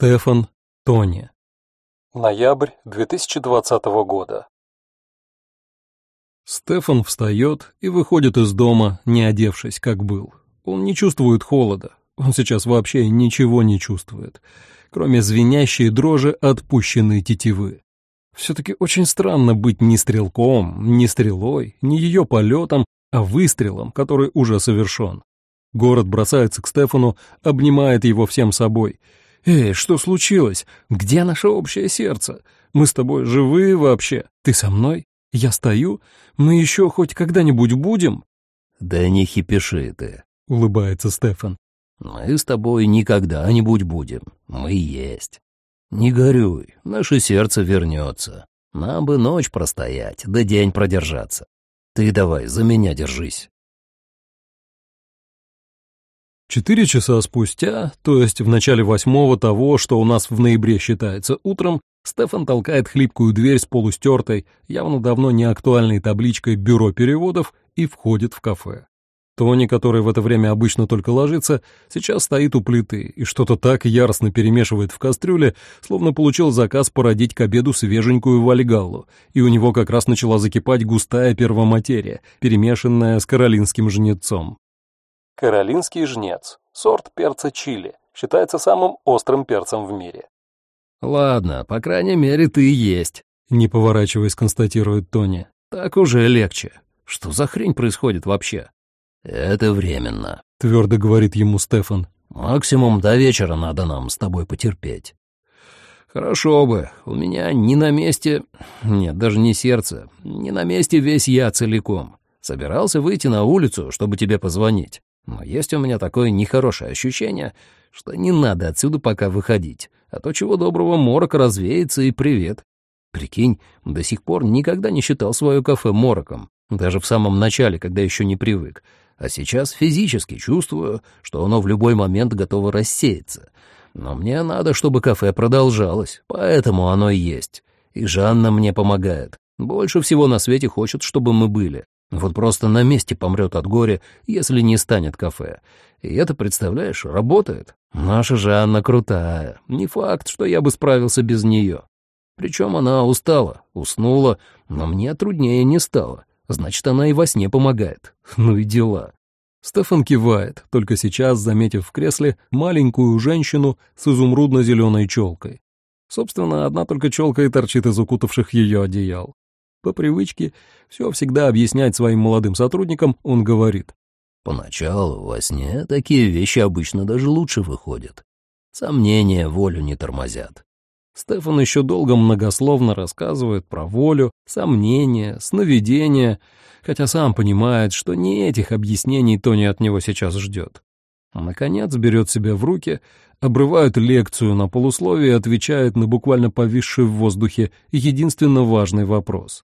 Стефан, Тони. Ноябрь 2020 года. Стефан встает и выходит из дома, не одевшись, как был. Он не чувствует холода. Он сейчас вообще ничего не чувствует, кроме звенящей дрожи отпущенной тетивы. Все-таки очень странно быть не стрелком, не стрелой, не ее полетом, а выстрелом, который уже совершен. Город бросается к Стефану, обнимает его всем собой — «Эй, что случилось? Где наше общее сердце? Мы с тобой живые вообще? Ты со мной? Я стою? Мы еще хоть когда-нибудь будем?» «Да не хипиши ты», — улыбается Стефан. «Мы с тобой никогда-нибудь будем. Мы есть. Не горюй, наше сердце вернется. Нам бы ночь простоять, да день продержаться. Ты давай за меня держись». Четыре часа спустя, то есть в начале восьмого того, что у нас в ноябре считается утром, Стефан толкает хлипкую дверь с полустертой, явно давно не актуальной табличкой «Бюро переводов» и входит в кафе. Тони, который в это время обычно только ложится, сейчас стоит у плиты и что-то так яростно перемешивает в кастрюле, словно получил заказ породить к обеду свеженькую вальгаллу, и у него как раз начала закипать густая первоматерия, перемешанная с каролинским жнецом. Каролинский жнец, сорт перца чили, считается самым острым перцем в мире. «Ладно, по крайней мере, ты есть», — не поворачиваясь, констатирует Тони. «Так уже легче. Что за хрень происходит вообще?» «Это временно», — твердо говорит ему Стефан. «Максимум до вечера надо нам с тобой потерпеть». «Хорошо бы. У меня не на месте... Нет, даже не сердце. Не на месте весь я целиком. Собирался выйти на улицу, чтобы тебе позвонить. Но есть у меня такое нехорошее ощущение, что не надо отсюда пока выходить, а то чего доброго морок развеется и привет. Прикинь, до сих пор никогда не считал свое кафе мороком, даже в самом начале, когда еще не привык. А сейчас физически чувствую, что оно в любой момент готово рассеяться. Но мне надо, чтобы кафе продолжалось, поэтому оно и есть. И Жанна мне помогает. Больше всего на свете хочет, чтобы мы были. Вот просто на месте помрет от горя, если не станет кафе. И это, представляешь, работает. Наша же Анна крутая. Не факт, что я бы справился без нее. Причем она устала, уснула, но мне труднее не стало. Значит, она и во сне помогает. Ну и дела. Стефан кивает, только сейчас заметив в кресле маленькую женщину с изумрудно-зеленой челкой. Собственно, одна только челка и торчит из укутавших ее одеял. По привычке все всегда объяснять своим молодым сотрудникам, он говорит. «Поначалу во сне такие вещи обычно даже лучше выходят. Сомнения волю не тормозят». Стефан еще долго многословно рассказывает про волю, сомнения, сновидения, хотя сам понимает, что не этих объяснений Тони от него сейчас ждет. Наконец берет себя в руки, обрывает лекцию на полусловие и отвечает на буквально повисший в воздухе единственно важный вопрос.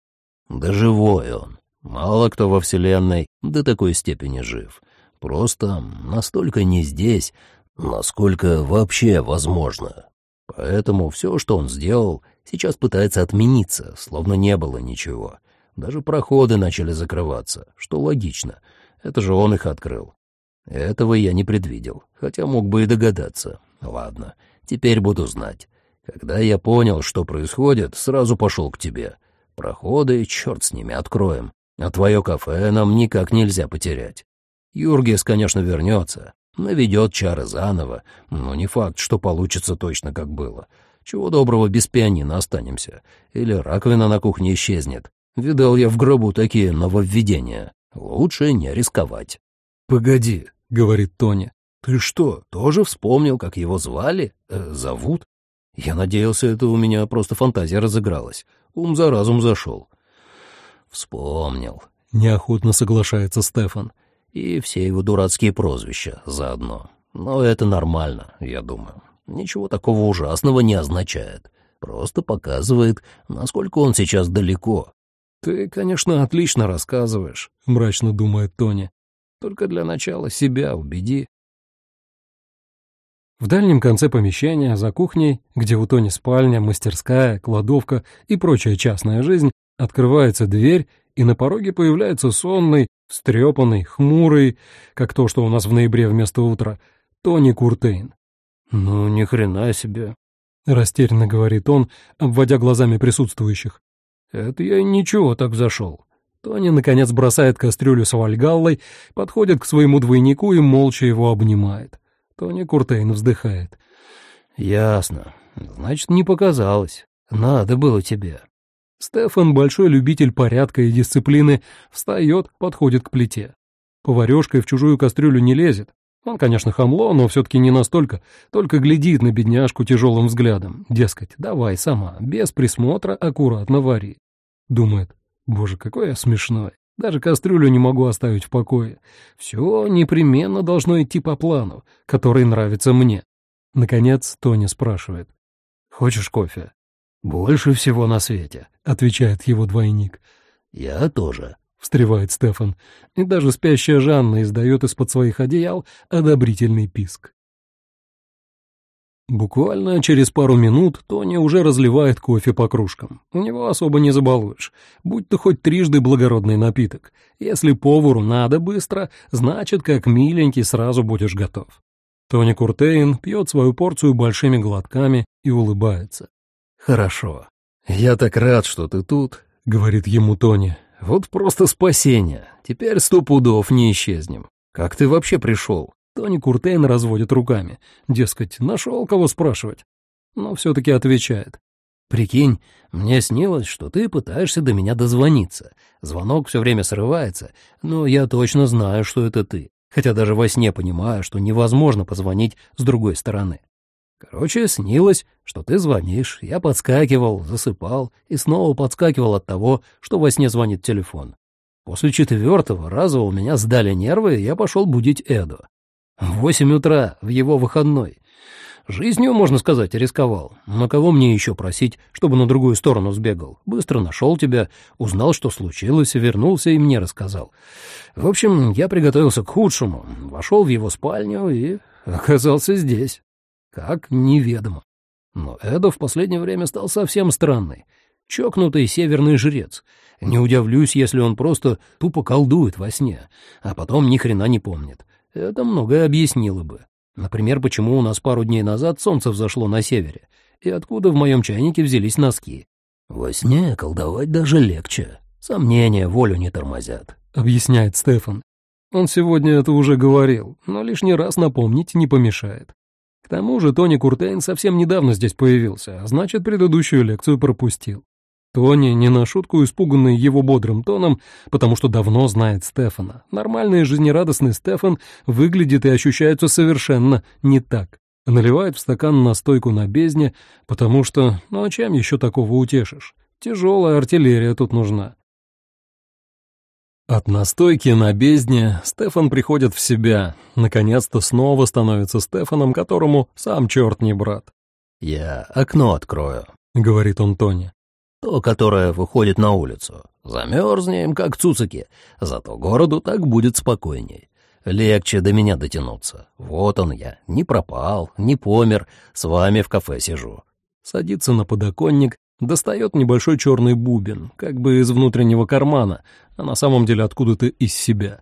Да живой он. Мало кто во Вселенной до такой степени жив. Просто настолько не здесь, насколько вообще возможно. Поэтому все, что он сделал, сейчас пытается отмениться, словно не было ничего. Даже проходы начали закрываться, что логично. Это же он их открыл. Этого я не предвидел, хотя мог бы и догадаться. Ладно, теперь буду знать. Когда я понял, что происходит, сразу пошел к тебе. Проходы, черт с ними, откроем. А твое кафе нам никак нельзя потерять. Юргис, конечно, вернется, наведет чары заново, но не факт, что получится точно как было. Чего доброго без пианино останемся. Или раковина на кухне исчезнет. Видал я в гробу такие нововведения. Лучше не рисковать. «Погоди», — говорит Тони. «Ты что, тоже вспомнил, как его звали? Э, зовут?» Я надеялся, это у меня просто фантазия разыгралась. Ум за разум зашел. Вспомнил. Неохотно соглашается Стефан. И все его дурацкие прозвища заодно. Но это нормально, я думаю. Ничего такого ужасного не означает. Просто показывает, насколько он сейчас далеко. «Ты, конечно, отлично рассказываешь», — мрачно думает Тони. «Только для начала себя убеди». В дальнем конце помещения, за кухней, где у Тони спальня, мастерская, кладовка и прочая частная жизнь, открывается дверь, и на пороге появляется сонный, встрепанный, хмурый, как то, что у нас в ноябре вместо утра, Тони Куртейн. «Ну, ни хрена себе», — растерянно говорит он, обводя глазами присутствующих. «Это я ничего так зашел». Тони, наконец, бросает кастрюлю с вальгаллой, подходит к своему двойнику и молча его обнимает. Тони Куртейн вздыхает. «Ясно. Значит, не показалось. Надо было тебе». Стефан, большой любитель порядка и дисциплины, встает, подходит к плите. Поварешкой в чужую кастрюлю не лезет. Он, конечно, хамло, но все-таки не настолько, только глядит на бедняжку тяжелым взглядом. Дескать, давай сама, без присмотра, аккуратно вари. Думает, боже, какой я смешной. Даже кастрюлю не могу оставить в покое. Все непременно должно идти по плану, который нравится мне. Наконец Тони спрашивает. «Хочешь кофе?» «Больше всего на свете», — отвечает его двойник. «Я тоже», — встревает Стефан, и даже спящая Жанна издает из-под своих одеял одобрительный писк. Буквально через пару минут Тони уже разливает кофе по кружкам. У него особо не забалуешь, будь то хоть трижды благородный напиток. Если повару надо быстро, значит, как миленький сразу будешь готов. Тони Куртейн пьет свою порцию большими глотками и улыбается. «Хорошо. Я так рад, что ты тут», — говорит ему Тони. «Вот просто спасение. Теперь сто пудов не исчезнем. Как ты вообще пришел?» Тони Куртейн разводит руками. Дескать, нашел кого спрашивать. Но все-таки отвечает. «Прикинь, мне снилось, что ты пытаешься до меня дозвониться. Звонок все время срывается, но я точно знаю, что это ты, хотя даже во сне понимаю, что невозможно позвонить с другой стороны. Короче, снилось, что ты звонишь, я подскакивал, засыпал и снова подскакивал от того, что во сне звонит телефон. После четвертого раза у меня сдали нервы, и я пошел будить Эду. Восемь утра, в его выходной. Жизнью, можно сказать, рисковал. Но кого мне еще просить, чтобы на другую сторону сбегал? Быстро нашел тебя, узнал, что случилось, вернулся и мне рассказал. В общем, я приготовился к худшему, вошел в его спальню и оказался здесь. Как неведомо. Но Эда в последнее время стал совсем странный. Чокнутый северный жрец. Не удивлюсь, если он просто тупо колдует во сне, а потом ни хрена не помнит. Это многое объяснило бы. Например, почему у нас пару дней назад солнце взошло на севере, и откуда в моем чайнике взялись носки. Во сне колдовать даже легче. Сомнения волю не тормозят, — объясняет Стефан. Он сегодня это уже говорил, но лишний раз напомнить не помешает. К тому же Тони Куртейн совсем недавно здесь появился, а значит, предыдущую лекцию пропустил. Тони не на шутку испуганный его бодрым тоном, потому что давно знает Стефана. Нормальный и жизнерадостный Стефан выглядит и ощущается совершенно не так. Наливает в стакан настойку на бездне, потому что, ну а чем еще такого утешишь? Тяжелая артиллерия тут нужна. От настойки на бездне Стефан приходит в себя, наконец-то снова становится Стефаном, которому сам черт не брат. «Я окно открою», — говорит он Тони. «То, которое выходит на улицу. Замерзнем, как цуцики, зато городу так будет спокойней. Легче до меня дотянуться. Вот он я, не пропал, не помер, с вами в кафе сижу». Садится на подоконник, достает небольшой черный бубен, как бы из внутреннего кармана, а на самом деле откуда-то из себя.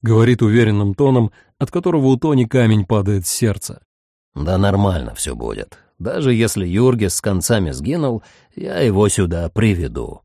Говорит уверенным тоном, от которого у Тони камень падает с сердца. «Да нормально все будет. Даже если Юргис с концами сгинул, я его сюда приведу».